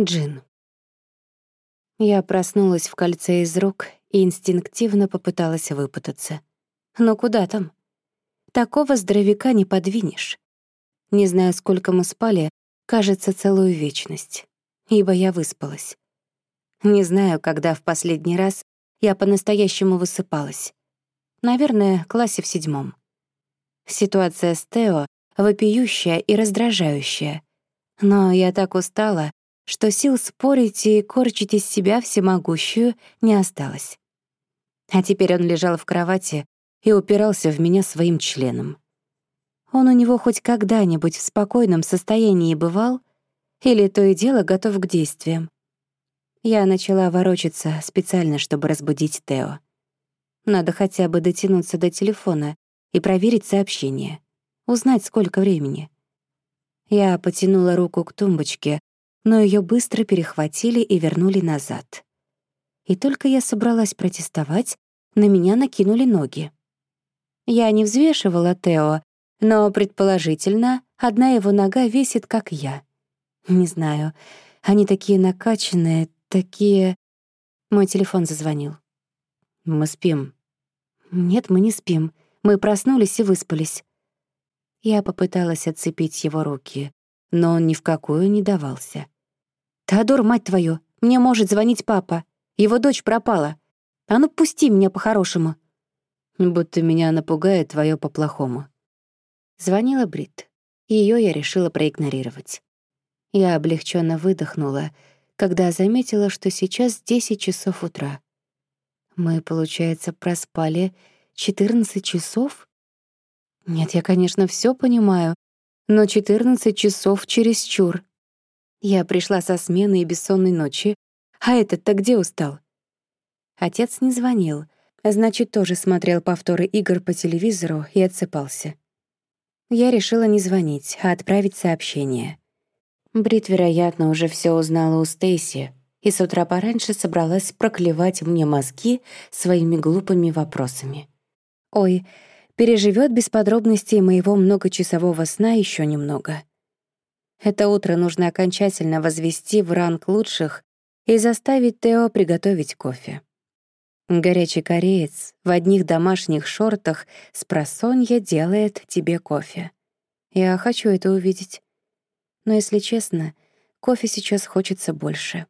Джин. Я проснулась в кольце из рук и инстинктивно попыталась выпутаться. Но куда там? Такого здоровяка не подвинешь. Не знаю, сколько мы спали, кажется, целую вечность, ибо я выспалась. Не знаю, когда в последний раз я по-настоящему высыпалась. Наверное, классе в седьмом. Ситуация с Тео вопиющая и раздражающая. Но я так устала, что сил спорить и корчить из себя всемогущую не осталось. А теперь он лежал в кровати и упирался в меня своим членом. Он у него хоть когда-нибудь в спокойном состоянии бывал или то и дело готов к действиям? Я начала ворочаться специально, чтобы разбудить Тео. Надо хотя бы дотянуться до телефона и проверить сообщение, узнать, сколько времени. Я потянула руку к тумбочке, но ее быстро перехватили и вернули назад. И только я собралась протестовать, на меня накинули ноги. Я не взвешивала Тео, но, предположительно, одна его нога весит, как я. Не знаю, они такие накачанные, такие... Мой телефон зазвонил. «Мы спим». «Нет, мы не спим. Мы проснулись и выспались». Я попыталась отцепить его руки, но он ни в какую не давался. «Теодор, мать твою, мне может звонить папа. Его дочь пропала. А ну, пусти меня по-хорошему». «Будто меня напугает твое по-плохому». Звонила Брит. Ее я решила проигнорировать. Я облегченно выдохнула, когда заметила, что сейчас 10 часов утра. Мы, получается, проспали 14 часов? Нет, я, конечно, все понимаю, но 14 часов чересчур. Я пришла со смены и бессонной ночи, а этот-то где устал? Отец не звонил, значит, тоже смотрел повторы игр по телевизору и отсыпался. Я решила не звонить, а отправить сообщение. Брит, вероятно, уже все узнала у Стейси и с утра пораньше собралась проклевать мне мозги своими глупыми вопросами. Ой, переживет без подробностей моего многочасового сна еще немного. Это утро нужно окончательно возвести в ранг лучших и заставить Тео приготовить кофе. Горячий кореец в одних домашних шортах с просонья делает тебе кофе. Я хочу это увидеть. Но, если честно, кофе сейчас хочется больше.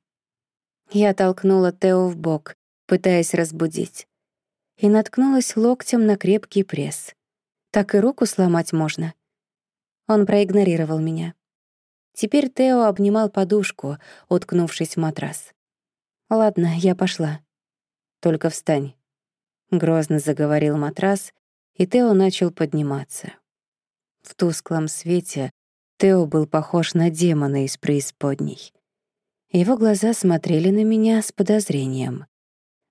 Я толкнула Тео в бок, пытаясь разбудить, и наткнулась локтем на крепкий пресс. Так и руку сломать можно. Он проигнорировал меня. Теперь Тео обнимал подушку, уткнувшись в матрас. «Ладно, я пошла. Только встань». Грозно заговорил матрас, и Тео начал подниматься. В тусклом свете Тео был похож на демона из преисподней. Его глаза смотрели на меня с подозрением.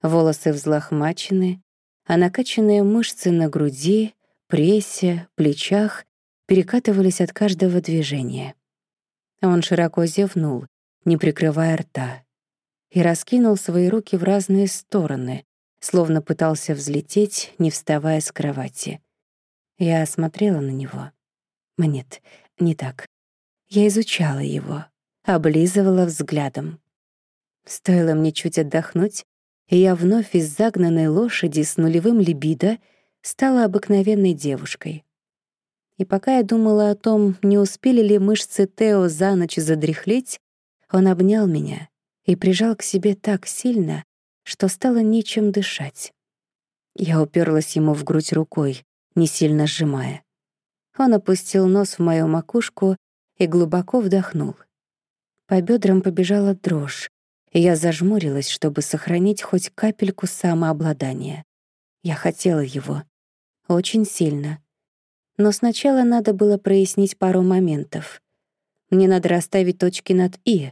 Волосы взлохмачены, а накачанные мышцы на груди, прессе, плечах перекатывались от каждого движения. Он широко зевнул, не прикрывая рта, и раскинул свои руки в разные стороны, словно пытался взлететь, не вставая с кровати. Я смотрела на него. Нет, не так. Я изучала его, облизывала взглядом. Стоило мне чуть отдохнуть, и я вновь из загнанной лошади с нулевым либидо стала обыкновенной девушкой. И пока я думала о том, не успели ли мышцы Тео за ночь задряхлеть, он обнял меня и прижал к себе так сильно, что стало нечем дышать. Я уперлась ему в грудь рукой, не сильно сжимая. Он опустил нос в мою макушку и глубоко вдохнул. По бедрам побежала дрожь, я зажмурилась, чтобы сохранить хоть капельку самообладания. Я хотела его. Очень сильно. Но сначала надо было прояснить пару моментов. Мне надо расставить точки над «и»,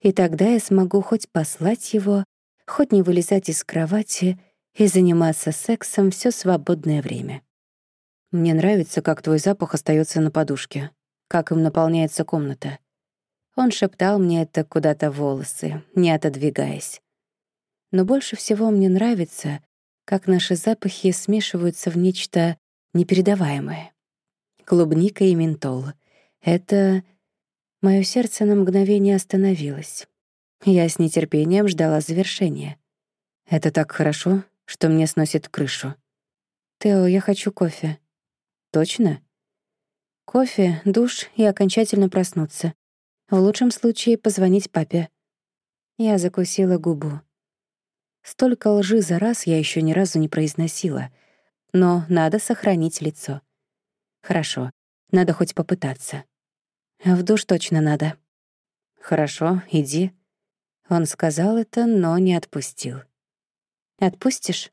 и тогда я смогу хоть послать его, хоть не вылезать из кровати и заниматься сексом все свободное время. Мне нравится, как твой запах остается на подушке, как им наполняется комната. Он шептал мне это куда-то волосы, не отодвигаясь. Но больше всего мне нравится, как наши запахи смешиваются в нечто непередаваемое клубника и ментол. Это... Моё сердце на мгновение остановилось. Я с нетерпением ждала завершения. Это так хорошо, что мне сносит крышу. «Тео, я хочу кофе». «Точно?» «Кофе, душ и окончательно проснуться. В лучшем случае позвонить папе». Я закусила губу. Столько лжи за раз я еще ни разу не произносила. Но надо сохранить лицо. Хорошо, надо хоть попытаться. В душ точно надо. Хорошо, иди. Он сказал это, но не отпустил. Отпустишь?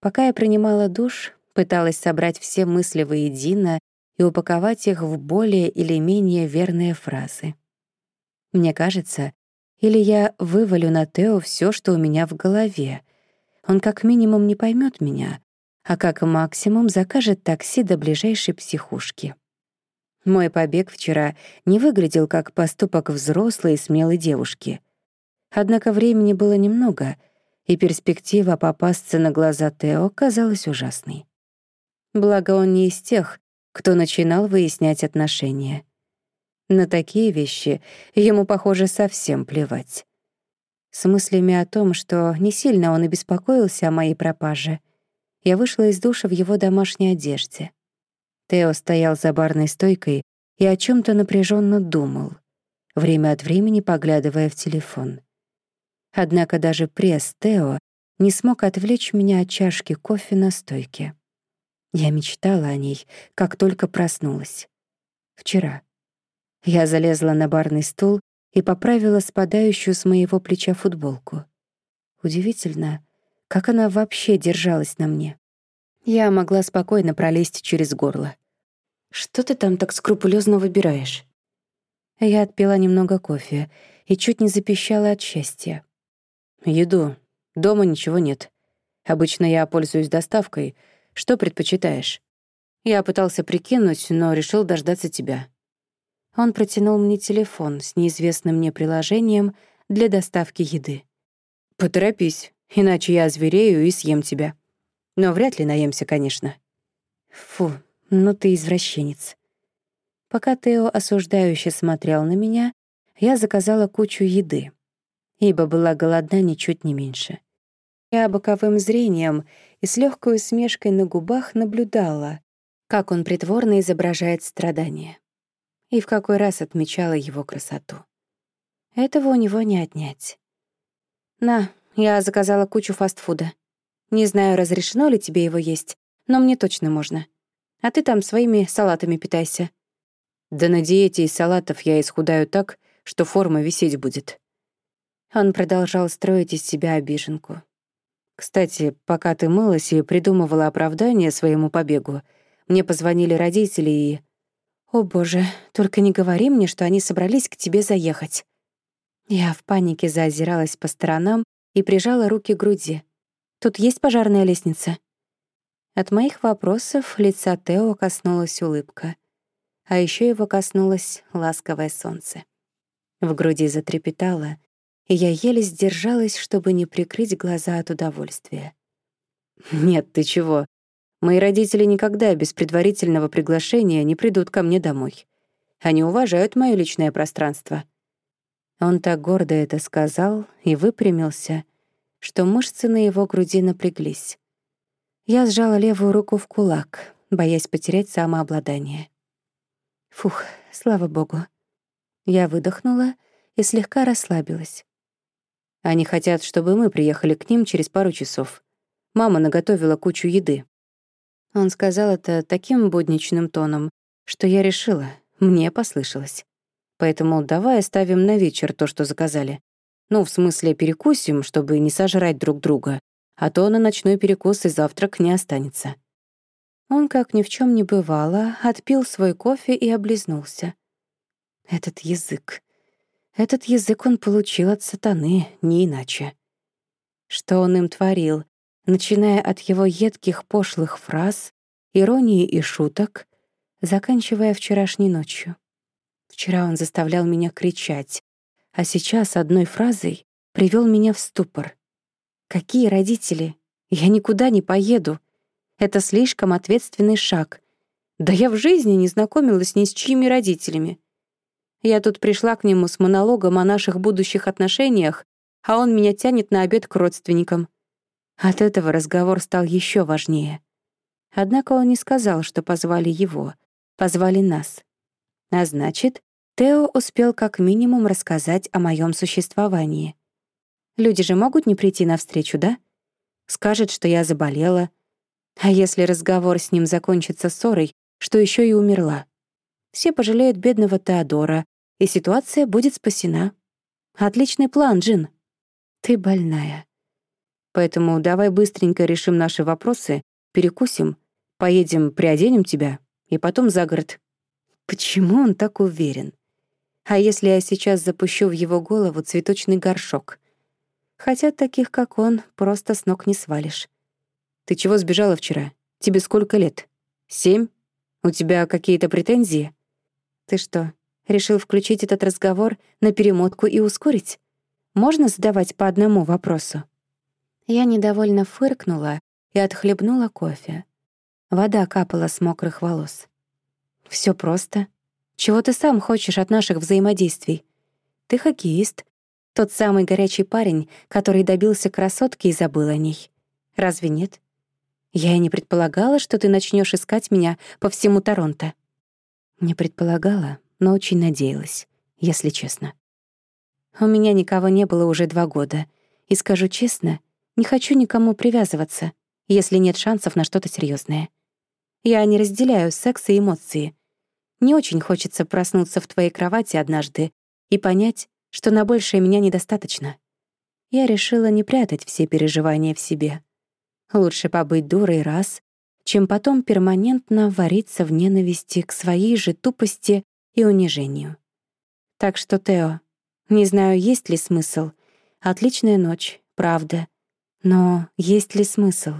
Пока я принимала душ, пыталась собрать все мысли воедино и упаковать их в более или менее верные фразы. Мне кажется, или я вывалю на Тео все, что у меня в голове. Он как минимум не поймет меня, а как максимум закажет такси до ближайшей психушки. Мой побег вчера не выглядел как поступок взрослой и смелой девушки. Однако времени было немного, и перспектива попасться на глаза Тео казалась ужасной. Благо он не из тех, кто начинал выяснять отношения. На такие вещи ему, похоже, совсем плевать. С мыслями о том, что не сильно он и беспокоился о моей пропаже, я вышла из душа в его домашней одежде. Тео стоял за барной стойкой и о чем то напряженно думал, время от времени поглядывая в телефон. Однако даже пресс Тео не смог отвлечь меня от чашки кофе на стойке. Я мечтала о ней, как только проснулась. Вчера. Я залезла на барный стул и поправила спадающую с моего плеча футболку. Удивительно, как она вообще держалась на мне. Я могла спокойно пролезть через горло. «Что ты там так скрупулезно выбираешь?» Я отпила немного кофе и чуть не запищала от счастья. «Еду. Дома ничего нет. Обычно я пользуюсь доставкой. Что предпочитаешь?» Я пытался прикинуть, но решил дождаться тебя. Он протянул мне телефон с неизвестным мне приложением для доставки еды. «Поторопись, иначе я озверею и съем тебя. Но вряд ли наемся, конечно». «Фу, ну ты извращенец». Пока Тео осуждающе смотрел на меня, я заказала кучу еды, ибо была голодна ничуть не меньше. Я боковым зрением и с легкой усмешкой на губах наблюдала, как он притворно изображает страдания и в какой раз отмечала его красоту. Этого у него не отнять. «На, я заказала кучу фастфуда. Не знаю, разрешено ли тебе его есть, но мне точно можно. А ты там своими салатами питайся». «Да на диете из салатов я исхудаю так, что форма висеть будет». Он продолжал строить из себя обиженку. «Кстати, пока ты мылась и придумывала оправдание своему побегу, мне позвонили родители и...» «О боже, только не говори мне, что они собрались к тебе заехать». Я в панике заозиралась по сторонам и прижала руки к груди. «Тут есть пожарная лестница?» От моих вопросов лица Тео коснулась улыбка. А еще его коснулось ласковое солнце. В груди затрепетало, и я еле сдержалась, чтобы не прикрыть глаза от удовольствия. «Нет, ты чего? Мои родители никогда без предварительного приглашения не придут ко мне домой. Они уважают моё личное пространство». Он так гордо это сказал и выпрямился, что мышцы на его груди напряглись. Я сжала левую руку в кулак, боясь потерять самообладание. Фух, слава богу. Я выдохнула и слегка расслабилась. Они хотят, чтобы мы приехали к ним через пару часов. Мама наготовила кучу еды. Он сказал это таким будничным тоном, что я решила, мне послышалось. Поэтому давай оставим на вечер то, что заказали. Ну, в смысле, перекусим, чтобы не сожрать друг друга, а то на ночной перекус и завтрак не останется. Он, как ни в чем не бывало, отпил свой кофе и облизнулся. Этот язык. Этот язык он получил от сатаны, не иначе. Что он им творил, начиная от его едких пошлых фраз, иронии и шуток, заканчивая вчерашней ночью. Вчера он заставлял меня кричать, а сейчас одной фразой привел меня в ступор. Какие родители? Я никуда не поеду. Это слишком ответственный шаг. Да я в жизни не знакомилась ни с чьими родителями. Я тут пришла к нему с монологом о наших будущих отношениях, а он меня тянет на обед к родственникам. От этого разговор стал еще важнее. Однако он не сказал, что позвали его, позвали нас. А значит, Тео успел как минимум рассказать о моем существовании. Люди же могут не прийти навстречу, да? Скажет, что я заболела. А если разговор с ним закончится ссорой, что еще и умерла? Все пожалеют бедного Теодора, и ситуация будет спасена. Отличный план, Джин. Ты больная. Поэтому давай быстренько решим наши вопросы, перекусим, поедем, приоденем тебя, и потом за город. Почему он так уверен? А если я сейчас запущу в его голову цветочный горшок? Хотя таких, как он, просто с ног не свалишь. Ты чего сбежала вчера? Тебе сколько лет? Семь? У тебя какие-то претензии? Ты что, решил включить этот разговор на перемотку и ускорить? Можно задавать по одному вопросу? Я недовольно фыркнула и отхлебнула кофе. Вода капала с мокрых волос. Все просто. Чего ты сам хочешь от наших взаимодействий? Ты хоккеист, тот самый горячий парень, который добился красотки и забыл о ней. Разве нет? Я и не предполагала, что ты начнешь искать меня по всему Торонто. Не предполагала, но очень надеялась, если честно. У меня никого не было уже два года, и скажу честно, не хочу никому привязываться, если нет шансов на что-то серьезное. Я не разделяю секс и эмоции, не очень хочется проснуться в твоей кровати однажды и понять, что на большее меня недостаточно. Я решила не прятать все переживания в себе. Лучше побыть дурой раз, чем потом перманентно вариться в ненависти к своей же тупости и унижению. Так что, Тео, не знаю, есть ли смысл. Отличная ночь, правда. Но есть ли смысл?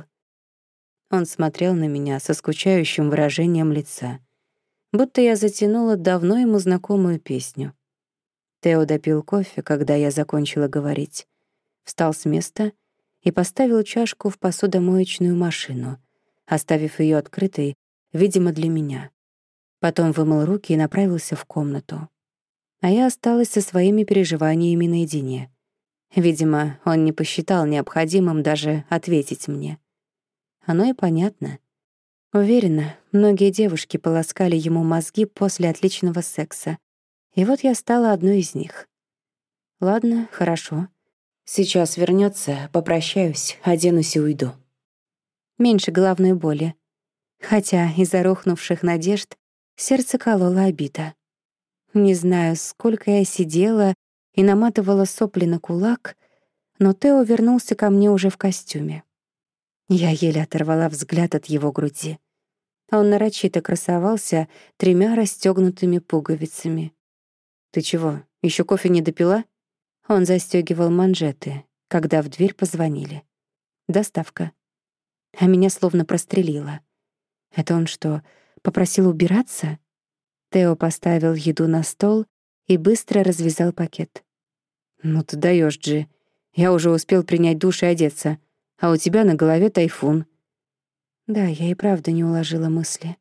Он смотрел на меня со скучающим выражением лица — будто я затянула давно ему знакомую песню. Тео допил кофе, когда я закончила говорить, встал с места и поставил чашку в посудомоечную машину, оставив ее открытой, видимо, для меня. Потом вымыл руки и направился в комнату. А я осталась со своими переживаниями наедине. Видимо, он не посчитал необходимым даже ответить мне. Оно и понятно — Уверена, многие девушки полоскали ему мозги после отличного секса. И вот я стала одной из них. Ладно, хорошо. Сейчас вернется, попрощаюсь, оденусь и уйду. Меньше головной боли. Хотя из-за рухнувших надежд сердце кололо обида. Не знаю, сколько я сидела и наматывала сопли на кулак, но Тео вернулся ко мне уже в костюме. Я еле оторвала взгляд от его груди. Он нарочито красовался тремя расстёгнутыми пуговицами. «Ты чего, еще кофе не допила?» Он застегивал манжеты, когда в дверь позвонили. «Доставка». А меня словно прострелило. Это он что, попросил убираться? Тео поставил еду на стол и быстро развязал пакет. «Ну ты даешь, Джи. Я уже успел принять душ и одеться а у тебя на голове тайфун». Да, я и правда не уложила мысли.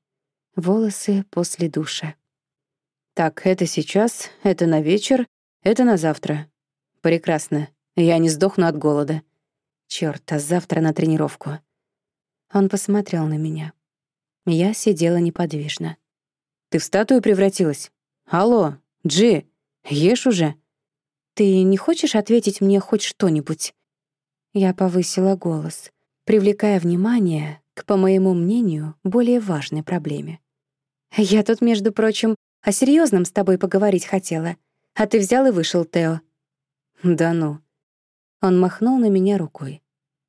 Волосы после душа. «Так, это сейчас, это на вечер, это на завтра. Прекрасно. Я не сдохну от голода. Чёрт, а завтра на тренировку». Он посмотрел на меня. Я сидела неподвижно. «Ты в статую превратилась? Алло, Джи, ешь уже?» «Ты не хочешь ответить мне хоть что-нибудь?» Я повысила голос, привлекая внимание к, по моему мнению, более важной проблеме. «Я тут, между прочим, о серьезном с тобой поговорить хотела, а ты взял и вышел, Тео». «Да ну». Он махнул на меня рукой.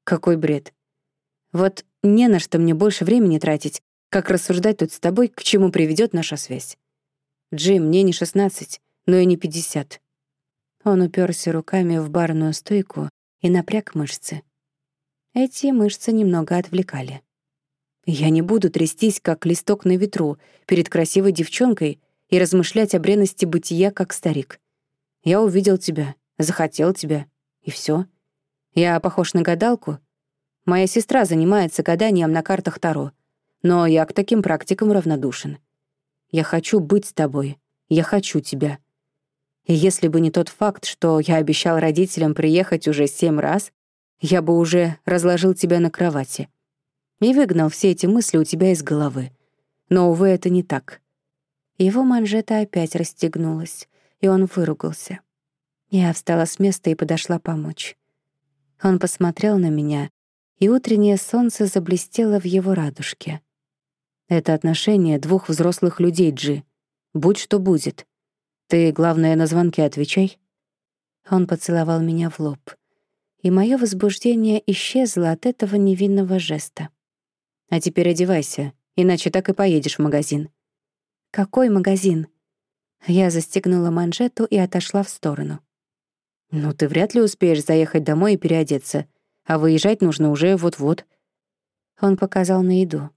«Какой бред. Вот не на что мне больше времени тратить, как рассуждать тут с тобой, к чему приведет наша связь. Джим, мне не 16, но и не 50». Он уперся руками в барную стойку и напряг мышцы. Эти мышцы немного отвлекали. Я не буду трястись, как листок на ветру, перед красивой девчонкой и размышлять о бренности бытия, как старик. Я увидел тебя, захотел тебя, и все. Я похож на гадалку. Моя сестра занимается гаданием на картах Таро, но я к таким практикам равнодушен. Я хочу быть с тобой, я хочу тебя, И если бы не тот факт, что я обещал родителям приехать уже семь раз, я бы уже разложил тебя на кровати и выгнал все эти мысли у тебя из головы. Но, увы, это не так. Его манжета опять расстегнулась, и он выругался. Я встала с места и подошла помочь. Он посмотрел на меня, и утреннее солнце заблестело в его радужке. Это отношение двух взрослых людей, Джи. Будь что будет. Ты, главное, на звонки отвечай. Он поцеловал меня в лоб, и мое возбуждение исчезло от этого невинного жеста. А теперь одевайся, иначе так и поедешь в магазин. «Какой магазин?» Я застегнула манжету и отошла в сторону. «Ну, ты вряд ли успеешь заехать домой и переодеться, а выезжать нужно уже вот-вот». Он показал на еду.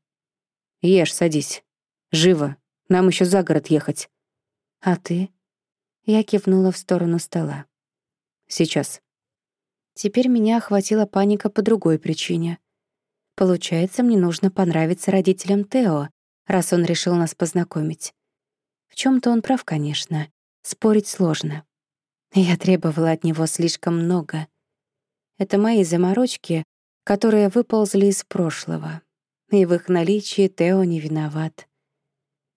«Ешь, садись. Живо. Нам еще за город ехать». «А ты?» Я кивнула в сторону стола. «Сейчас». Теперь меня охватила паника по другой причине. Получается, мне нужно понравиться родителям Тео, раз он решил нас познакомить. В чем то он прав, конечно. Спорить сложно. Я требовала от него слишком много. Это мои заморочки, которые выползли из прошлого. И в их наличии Тео не виноват.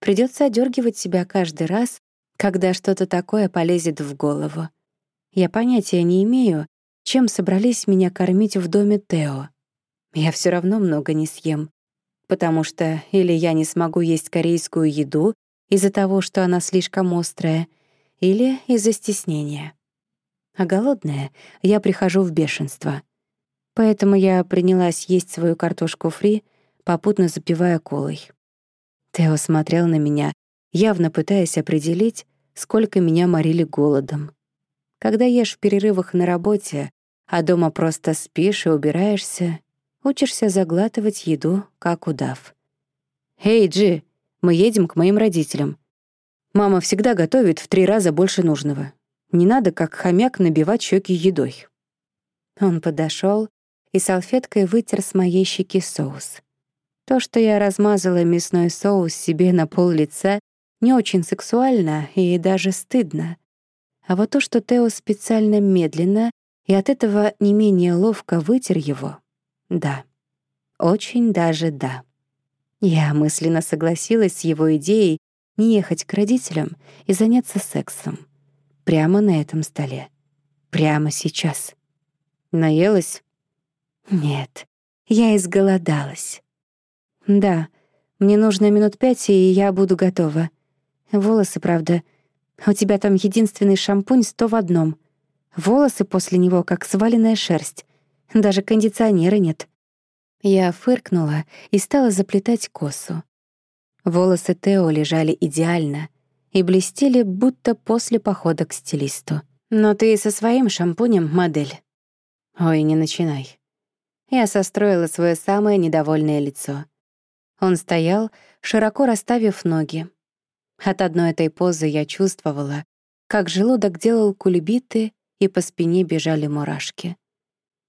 Придется одергивать себя каждый раз, когда что-то такое полезет в голову. Я понятия не имею, чем собрались меня кормить в доме Тео. Я все равно много не съем потому что или я не смогу есть корейскую еду из-за того, что она слишком острая, или из-за стеснения. А голодная я прихожу в бешенство. Поэтому я принялась есть свою картошку фри, попутно запивая колой. Тео смотрел на меня, явно пытаясь определить, сколько меня морили голодом. Когда ешь в перерывах на работе, а дома просто спишь и убираешься, Учишься заглатывать еду, как удав. «Эй, Джи, мы едем к моим родителям. Мама всегда готовит в три раза больше нужного. Не надо, как хомяк, набивать щеки едой». Он подошел и салфеткой вытер с моей щеки соус. То, что я размазала мясной соус себе на пол лица, не очень сексуально и даже стыдно. А вот то, что Тео специально медленно и от этого не менее ловко вытер его, да. Очень даже да. Я мысленно согласилась с его идеей не ехать к родителям и заняться сексом. Прямо на этом столе. Прямо сейчас. Наелась? Нет, я изголодалась. Да, мне нужно минут пять, и я буду готова. Волосы, правда. У тебя там единственный шампунь сто в одном. Волосы после него как сваленная шерсть. Даже кондиционера нет. Я фыркнула и стала заплетать косу. Волосы Тео лежали идеально и блестели, будто после похода к стилисту. «Но ты со своим шампунем, модель». «Ой, не начинай». Я состроила свое самое недовольное лицо. Он стоял, широко расставив ноги. От одной этой позы я чувствовала, как желудок делал кульбиты, и по спине бежали мурашки.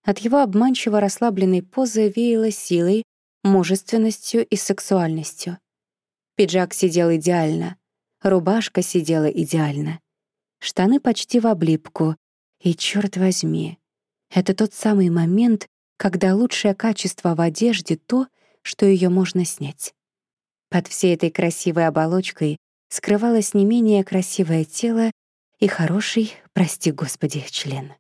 От его обманчиво расслабленной позы веяло силой, мужественностью и сексуальностью. Пиджак сидел идеально, рубашка сидела идеально. Штаны почти в облипку. И, черт возьми, это тот самый момент, когда лучшее качество в одежде — то, что ее можно снять. Под всей этой красивой оболочкой скрывалось не менее красивое тело и хороший, прости господи, член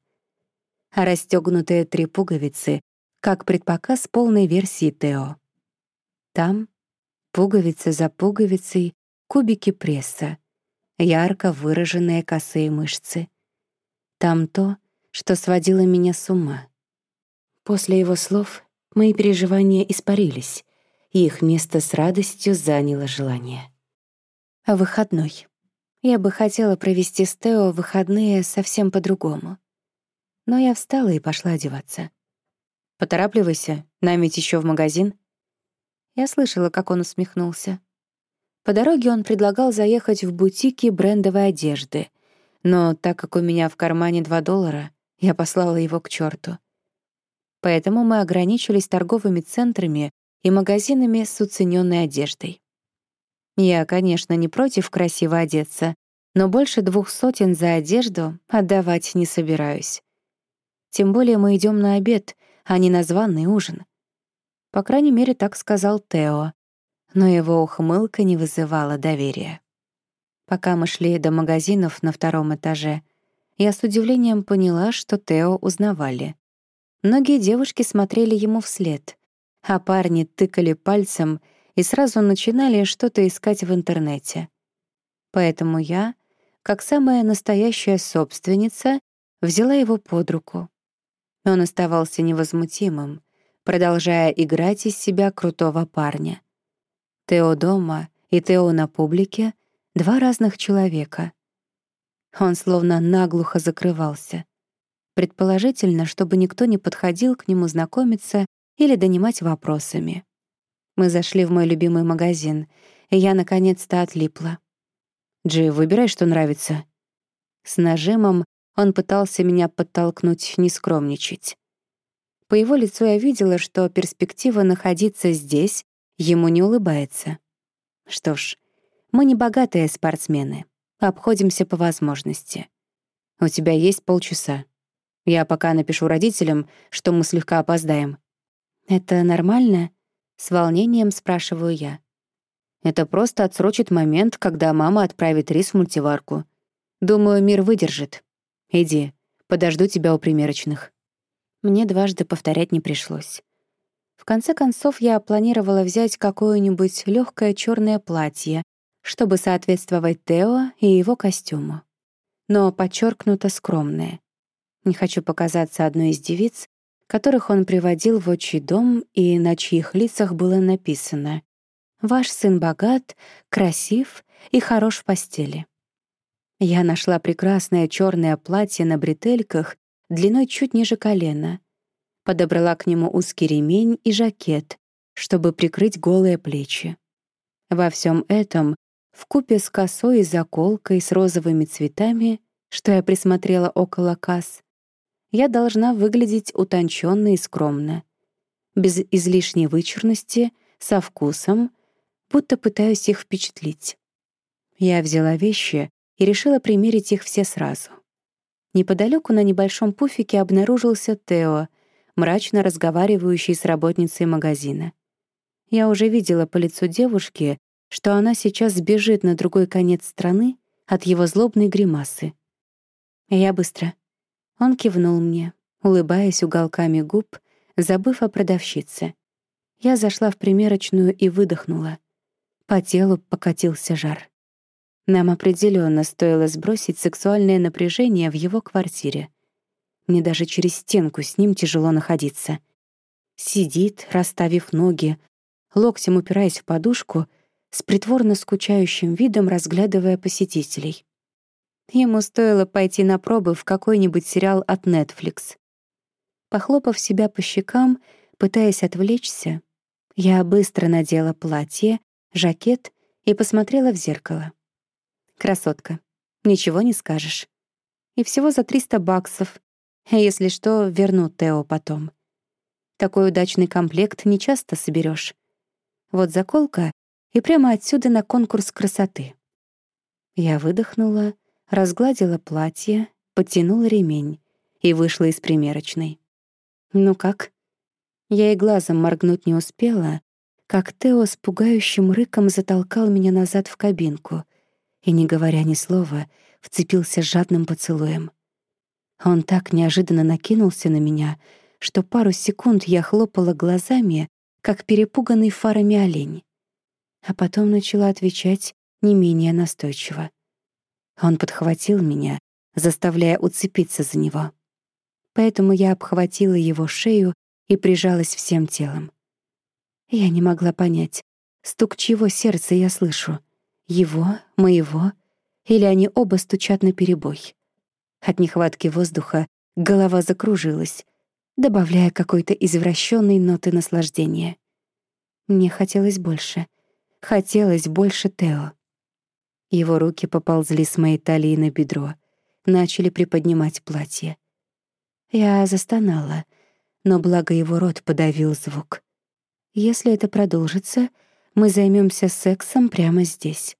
а расстёгнутые три пуговицы, как предпоказ полной версии Тео. Там, пуговица за пуговицей, кубики пресса, ярко выраженные косые мышцы. Там то, что сводило меня с ума. После его слов мои переживания испарились, и их место с радостью заняло желание. А выходной. Я бы хотела провести с Тео выходные совсем по-другому но я встала и пошла одеваться. «Поторапливайся, нам ведь еще в магазин». Я слышала, как он усмехнулся. По дороге он предлагал заехать в бутики брендовой одежды, но так как у меня в кармане 2 доллара, я послала его к черту. Поэтому мы ограничились торговыми центрами и магазинами с уцененной одеждой. Я, конечно, не против красиво одеться, но больше двух сотен за одежду отдавать не собираюсь. Тем более мы идем на обед, а не на званый ужин. По крайней мере, так сказал Тео, но его ухмылка не вызывала доверия. Пока мы шли до магазинов на втором этаже, я с удивлением поняла, что Тео узнавали. Многие девушки смотрели ему вслед, а парни тыкали пальцем и сразу начинали что-то искать в интернете. Поэтому я, как самая настоящая собственница, взяла его под руку. Он оставался невозмутимым, продолжая играть из себя крутого парня. Тео дома и Тео на публике — два разных человека. Он словно наглухо закрывался. Предположительно, чтобы никто не подходил к нему знакомиться или донимать вопросами. Мы зашли в мой любимый магазин, и я наконец-то отлипла. «Джи, выбирай, что нравится». С нажимом он пытался меня подтолкнуть не скромничать. По его лицу я видела, что перспектива находиться здесь ему не улыбается. Что ж, мы не богатые спортсмены, обходимся по возможности. У тебя есть полчаса. Я пока напишу родителям, что мы слегка опоздаем. Это нормально? С волнением спрашиваю я. Это просто отсрочит момент, когда мама отправит рис в мультиварку. Думаю, мир выдержит. Иди, подожду тебя у примерочных. Мне дважды повторять не пришлось. В конце концов, я планировала взять какое-нибудь легкое черное платье, чтобы соответствовать Тео и его костюму. Но подчеркнуто скромное. Не хочу показаться одной из девиц, которых он приводил в отчий дом и на чьих лицах было написано «Ваш сын богат, красив и хорош в постели». Я нашла прекрасное черное платье на бретельках длиной чуть ниже колена, подобрала к нему узкий ремень и жакет, чтобы прикрыть голые плечи. Во всем этом, в купе с косой и заколкой с розовыми цветами, что я присмотрела около касс, я должна выглядеть утонченно и скромно, без излишней вычурности, со вкусом, будто пытаюсь их впечатлить. Я взяла вещи и решила примерить их все сразу. Неподалеку на небольшом пуфике обнаружился Тео, мрачно разговаривающий с работницей магазина. Я уже видела по лицу девушки, что она сейчас сбежит на другой конец страны от его злобной гримасы. Я быстро. Он кивнул мне, улыбаясь уголками губ, забыв о продавщице. Я зашла в примерочную и выдохнула. По телу покатился жар. Нам определенно стоило сбросить сексуальное напряжение в его квартире. Мне даже через стенку с ним тяжело находиться. Сидит, расставив ноги, локтем упираясь в подушку, с притворно скучающим видом разглядывая посетителей. Ему стоило пойти на пробы в какой-нибудь сериал от Netflix. Похлопав себя по щекам, пытаясь отвлечься, я быстро надела платье, жакет и посмотрела в зеркало. Красотка, ничего не скажешь. И всего за 300 баксов, если что, верну Тео потом. Такой удачный комплект не часто соберешь. Вот заколка и прямо отсюда на конкурс красоты. Я выдохнула, разгладила платье, подтянула ремень и вышла из примерочной. «Ну как?» Я и глазом моргнуть не успела, как Тео с пугающим рыком затолкал меня назад в кабинку и, не говоря ни слова, вцепился жадным поцелуем. Он так неожиданно накинулся на меня, что пару секунд я хлопала глазами, как перепуганный фарами олень. А потом начала отвечать не менее настойчиво. Он подхватил меня, заставляя уцепиться за него. Поэтому я обхватила его шею и прижалась всем телом. Я не могла понять, стук чьего сердца я слышу. Его, моего, или они оба стучат на перебой. От нехватки воздуха голова закружилась, добавляя какой-то извращенной ноты наслаждения. Мне хотелось больше. Хотелось больше Тео. Его руки поползли с моей талии на бедро, начали приподнимать платье. Я застонала, но благо его рот подавил звук. Если это продолжится, мы займемся сексом прямо здесь.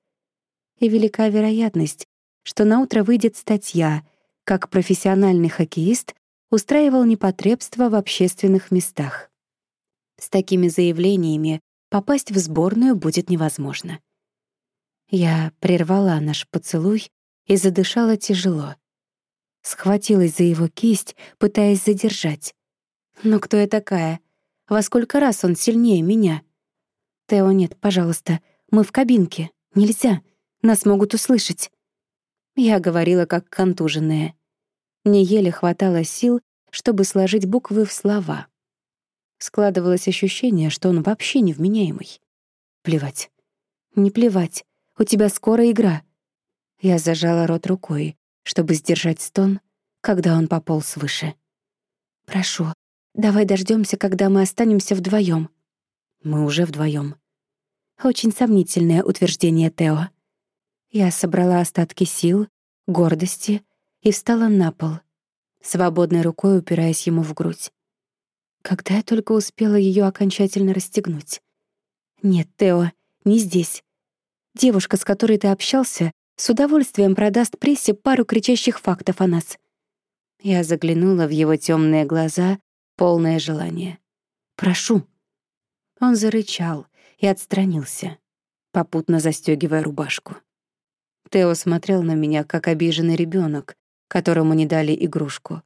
И велика вероятность, что на утро выйдет статья, как профессиональный хоккеист устраивал непотребство в общественных местах. С такими заявлениями попасть в сборную будет невозможно. Я прервала наш поцелуй и задышала тяжело. Схватилась за его кисть, пытаясь задержать. Но кто я такая? Во сколько раз он сильнее меня? Тео, нет, пожалуйста, мы в кабинке. Нельзя. Нас могут услышать. Я говорила как контуженная. Мне еле хватало сил, чтобы сложить буквы в слова. Складывалось ощущение, что он вообще невменяемый. Плевать. Не плевать. У тебя скоро игра. Я зажала рот рукой, чтобы сдержать стон, когда он пополз выше. Прошу, давай дождемся, когда мы останемся вдвоем. Мы уже вдвоем. Очень сомнительное утверждение Тео. Я собрала остатки сил, гордости и встала на пол, свободной рукой упираясь ему в грудь. Когда я только успела ее окончательно расстегнуть. Нет, Тео, не здесь. Девушка, с которой ты общался, с удовольствием продаст прессе пару кричащих фактов о нас. Я заглянула в его темные глаза, полное желание. «Прошу». Он зарычал и отстранился, попутно застегивая рубашку. Тео смотрел на меня, как обиженный ребенок, которому не дали игрушку.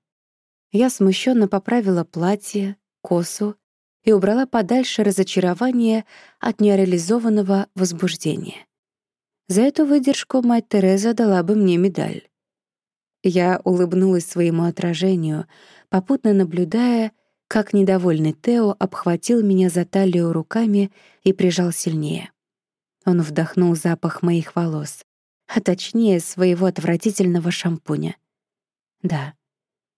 Я смущенно поправила платье, косу и убрала подальше разочарование от нереализованного возбуждения. За эту выдержку мать Тереза дала бы мне медаль. Я улыбнулась своему отражению, попутно наблюдая, как недовольный Тео обхватил меня за талию руками и прижал сильнее. Он вдохнул запах моих волос, а точнее своего отвратительного шампуня. Да,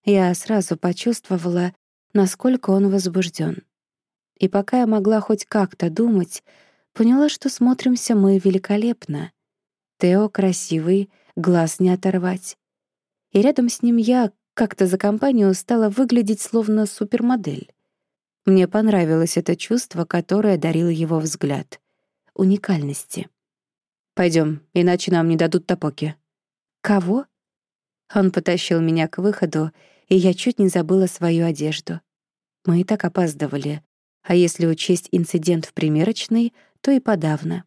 я сразу почувствовала, насколько он возбужден. И пока я могла хоть как-то думать, поняла, что смотримся мы великолепно — Тео красивый, глаз не оторвать. И рядом с ним я как-то за компанию стала выглядеть словно супермодель. Мне понравилось это чувство, которое дарил его взгляд. Уникальности. Пойдем, иначе нам не дадут топоки». «Кого?» Он потащил меня к выходу, и я чуть не забыла свою одежду. Мы и так опаздывали, а если учесть инцидент в примерочной, то и подавно.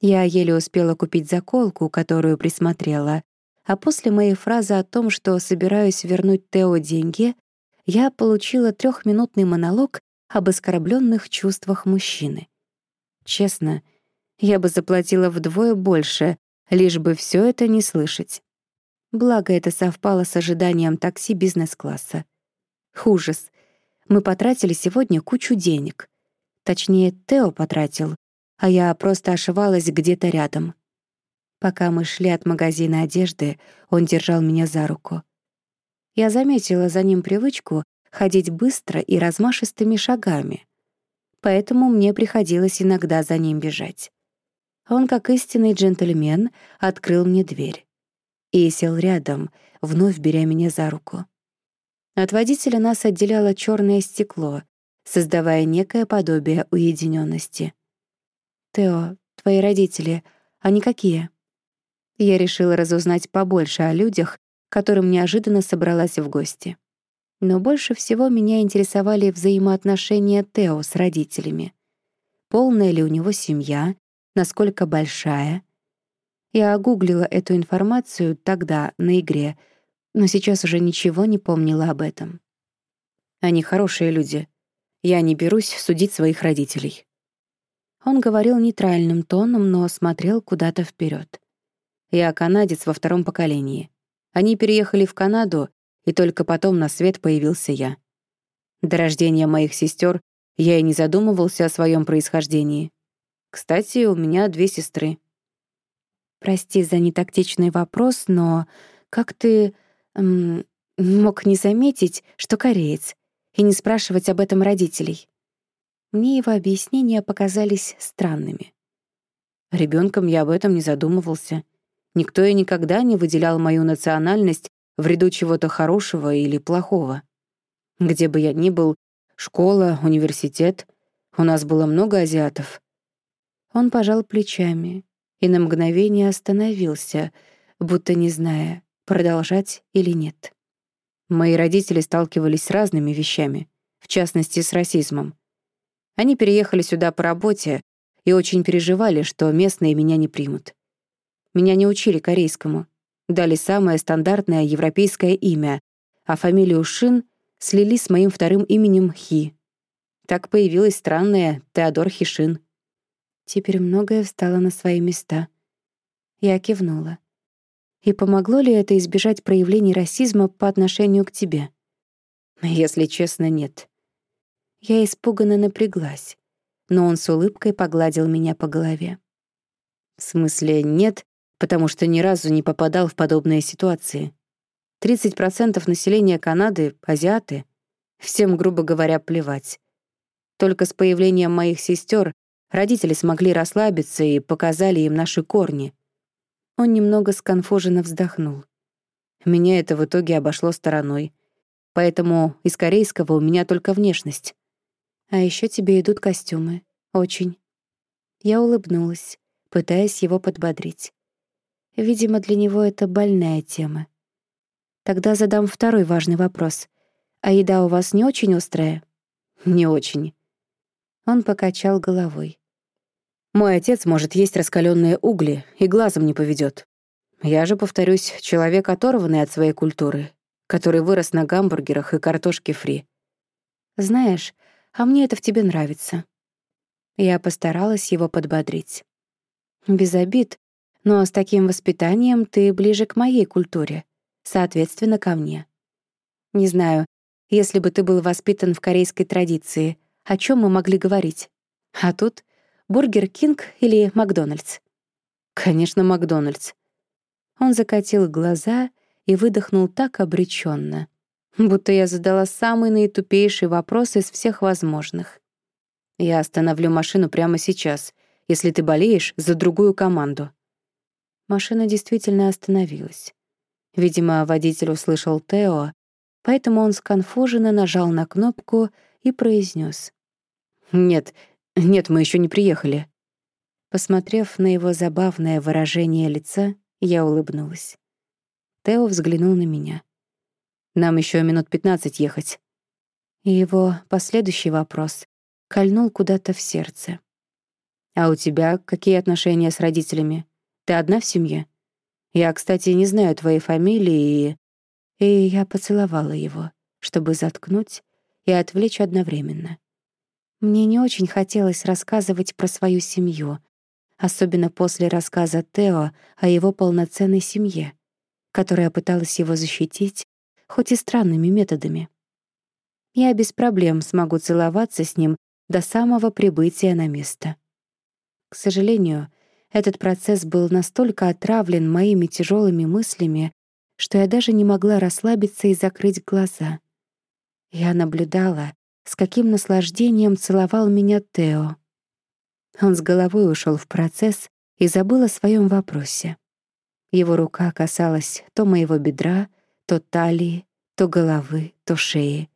Я еле успела купить заколку, которую присмотрела, а после моей фразы о том, что собираюсь вернуть Тео деньги, я получила трехминутный монолог об оскорбленных чувствах мужчины. Честно, я бы заплатила вдвое больше, лишь бы все это не слышать. Благо, это совпало с ожиданием такси бизнес-класса. Ужас. Мы потратили сегодня кучу денег. Точнее, Тео потратил, а я просто ошивалась где-то рядом. Пока мы шли от магазина одежды, он держал меня за руку. Я заметила за ним привычку ходить быстро и размашистыми шагами, поэтому мне приходилось иногда за ним бежать. Он, как истинный джентльмен, открыл мне дверь и сел рядом, вновь беря меня за руку. От водителя нас отделяло черное стекло, создавая некое подобие уединенности. «Тео, твои родители, они какие?» Я решила разузнать побольше о людях, которым неожиданно собралась в гости. Но больше всего меня интересовали взаимоотношения Тео с родителями. Полная ли у него семья, насколько большая. Я огуглила эту информацию тогда, на игре, но сейчас уже ничего не помнила об этом. Они хорошие люди. Я не берусь судить своих родителей. Он говорил нейтральным тоном, но смотрел куда-то вперед. «Я канадец во втором поколении. Они переехали в Канаду, и только потом на свет появился я. До рождения моих сестер я и не задумывался о своем происхождении. Кстати, у меня две сестры». «Прости за нетактичный вопрос, но как ты эм, мог не заметить, что кореец, и не спрашивать об этом родителей?» Мне его объяснения показались странными. Ребенком я об этом не задумывался. Никто и никогда не выделял мою национальность в ряду чего-то хорошего или плохого. Где бы я ни был, школа, университет, у нас было много азиатов. Он пожал плечами и на мгновение остановился, будто не зная, продолжать или нет. Мои родители сталкивались с разными вещами, в частности, с расизмом. Они переехали сюда по работе и очень переживали, что местные меня не примут. Меня не учили корейскому, дали самое стандартное европейское имя, а фамилию Шин слили с моим вторым именем Хи. Так появилась странная Теодор Хишин. Теперь многое встало на свои места. Я кивнула. И помогло ли это избежать проявлений расизма по отношению к тебе? Если честно, нет. Я испуганно напряглась, но он с улыбкой погладил меня по голове. В смысле, нет, потому что ни разу не попадал в подобные ситуации. 30% населения Канады — азиаты. Всем, грубо говоря, плевать. Только с появлением моих сестер родители смогли расслабиться и показали им наши корни. Он немного сконфуженно вздохнул. Меня это в итоге обошло стороной. Поэтому из корейского у меня только внешность. А еще тебе идут костюмы. Очень. Я улыбнулась, пытаясь его подбодрить. Видимо, для него это больная тема. Тогда задам второй важный вопрос. А еда у вас не очень острая? Не очень. Он покачал головой. Мой отец может есть раскаленные угли и глазом не поведет. Я же, повторюсь, человек, оторванный от своей культуры, который вырос на гамбургерах и картошке фри. Знаешь, а мне это в тебе нравится. Я постаралась его подбодрить. Без обид, но с таким воспитанием ты ближе к моей культуре, соответственно, ко мне. Не знаю, если бы ты был воспитан в корейской традиции, о чем мы могли говорить? А тут Burger King или Макдональдс? Конечно, Макдональдс. Он закатил глаза и выдохнул так обреченно, будто я задала самый наитупейший вопрос из всех возможных. Я остановлю машину прямо сейчас, если ты болеешь за другую команду. Машина действительно остановилась. Видимо, водитель услышал Тео, поэтому он сконфуженно нажал на кнопку и произнес: «Нет, «Нет, мы еще не приехали». Посмотрев на его забавное выражение лица, я улыбнулась. Тео взглянул на меня. «Нам еще минут пятнадцать ехать». И его последующий вопрос кольнул куда-то в сердце. «А у тебя какие отношения с родителями? Ты одна в семье? Я, кстати, не знаю твоей фамилии и...» И я поцеловала его, чтобы заткнуть и отвлечь одновременно. Мне не очень хотелось рассказывать про свою семью, особенно после рассказа Тео о его полноценной семье, которая пыталась его защитить, хоть и странными методами. Я без проблем смогу целоваться с ним до самого прибытия на место. К сожалению, этот процесс был настолько отравлен моими тяжелыми мыслями, что я даже не могла расслабиться и закрыть глаза. Я наблюдала, с каким наслаждением целовал меня Тео. Он с головой ушел в процесс и забыл о своем вопросе. Его рука касалась то моего бедра, то талии, то головы, то шеи.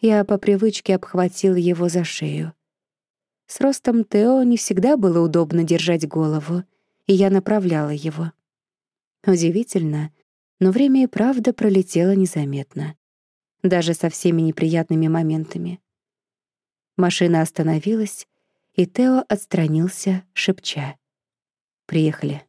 Я по привычке обхватил его за шею. С ростом Тео не всегда было удобно держать голову, и я направляла его. Удивительно, но время и правда пролетело незаметно даже со всеми неприятными моментами. Машина остановилась, и Тео отстранился, шепча. «Приехали».